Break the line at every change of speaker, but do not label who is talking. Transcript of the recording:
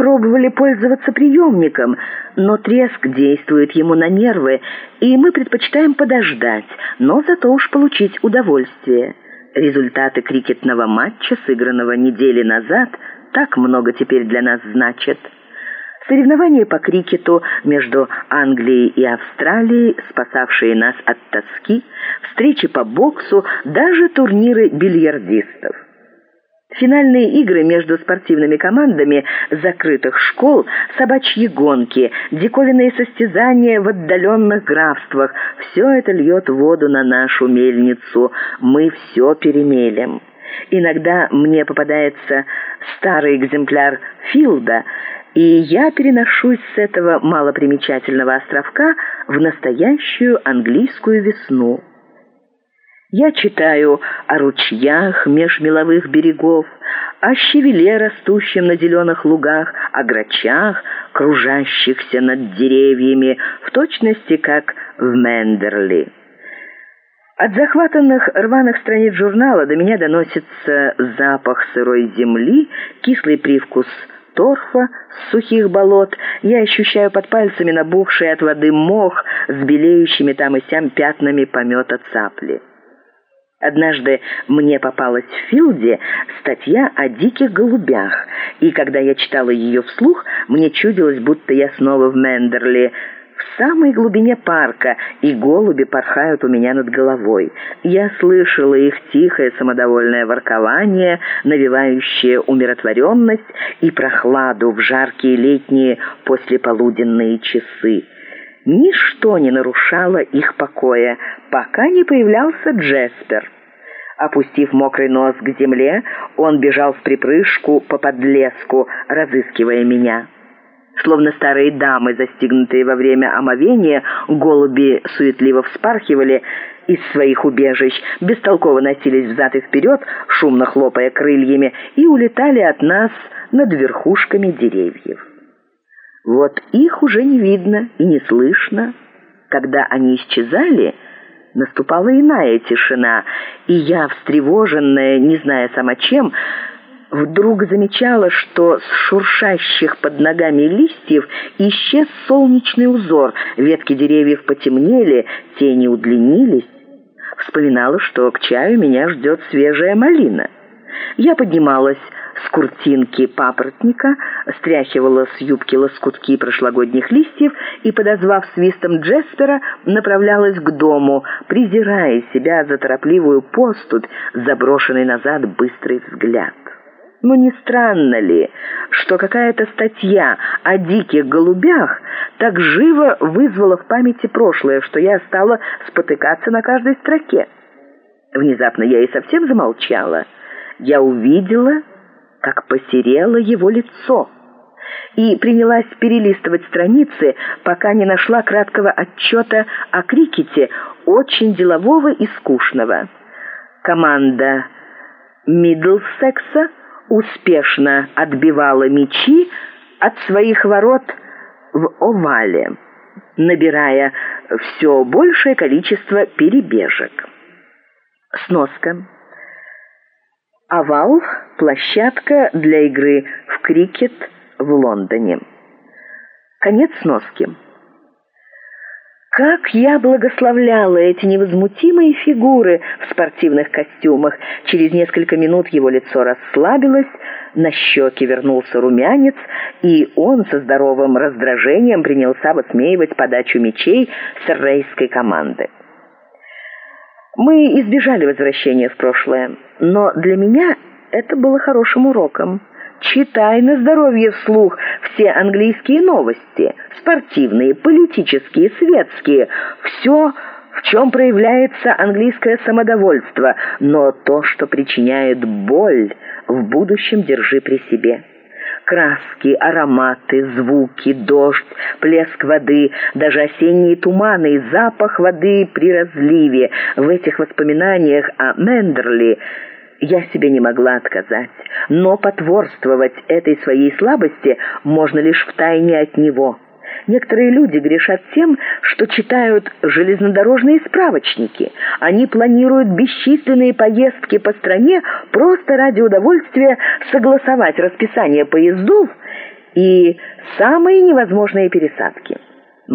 пробовали пользоваться приемником, но треск действует ему на нервы, и мы предпочитаем подождать, но зато уж получить удовольствие. Результаты крикетного матча, сыгранного недели назад, так много теперь для нас значат. Соревнования по крикету между Англией и Австралией, спасавшие нас от тоски, встречи по боксу, даже турниры бильярдистов. Финальные игры между спортивными командами закрытых школ, собачьи гонки, диковинные состязания в отдаленных графствах – все это льет воду на нашу мельницу. Мы все перемелем. Иногда мне попадается старый экземплярФилда, и я переношусь с этого малопримечательного островка в настоящую английскую весну. Я читаю о ручьях меж меловых берегов, о щавеле, растущем на зеленых лугах, о грачах, кружащихся над деревьями, в точности как в Мендерли. От захватанных рваных страниц журнала до меня доносится запах сырой земли, кислый привкус торфа, сухих болот. Я ощущаю под пальцами набухший от воды мох с белеющими там и сям пятнами помета цапли. Однажды мне попалась вИлде статья о диких голубях, и когда я читала ее вслух, мне чудилось, будто я снова вМендерли, в самой глубине парка, и голуби порхают у меня над головой. Я слышала их тихое самодовольное воркование, навевающее умиротворенность и прохладу в жаркие летние послеполуденные часы. Ничто не нарушало их покоя, пока не появлялся Джеспер. Опустив мокрый нос к земле, он бежал в припрыжку по подлеску, разыскивая меня. Словно старые дамы, застигнутые во время омовения, голуби суетливо вспархивали из своих убежищ, бестолково носились взад и вперед, шумно хлопая крыльями, и улетали от нас над верхушками деревьев. Вот их уже не видно и не слышно. Когда они исчезали, наступала иная тишина, и я, встревоженная, не зная сама чем, вдруг замечала, что с шуршащих под ногами листьев исчез солнечный узор, ветки деревьев потемнели, тени удлинились. Вспоминала, что к чаю меня ждет свежая малина. Я поднималась с куртинки папоротника, стряхивала с юбки лоскутки прошлогодних листьев и, подозвав свистом Направлялась к дому, презирая себя за торопливую поступь, заброшенный назад быстрый взгляд. Но не странно ли, что какая-то статья о диких голубях так живо вызвала в памяти прошлое, что я стала спотыкаться на каждой строке? Внезапно я и совсем замолчала. Я увидела как посерело его лицо, и принялась перелистывать страницы, пока не нашла краткого отчета о крикете, очень делового и скучного. Команда Миддлсекса успешно отбивала мячи от своих ворот в овале, набирая все большее количество перебежек. Сноска. Овал – площадка для игры в крикет в Лондоне. Конец сноски. Как я благословляла эти невозмутимые фигуры в спортивных костюмах. Через несколько минут его лицо расслабилось, на щеки вернулся румянец, и он со здоровым раздражением принялся высмеивать подачу мячей саррейской команды. Мы избежали возвращения в прошлое, но для меня это было хорошим уроком. Читай на здоровье вслух все английские новости, спортивные, политические, светские, все, в чем проявляется английское самодовольство, но то, что причиняет боль, в будущем держи при себе» краски, ароматы, звуки, дождь, плеск воды, даже осенние туманы и запах воды при разливе. В этих воспоминаниях о Мендерли я себе не могла отказать. Но потворствовать этой своей слабости можно лишь втайне от него. Некоторые люди грешат тем, что читают железнодорожные справочники. Они планируют бесчисленные поездки по стране просто ради удовольствия согласовать расписание поездов и самые невозможные пересадки.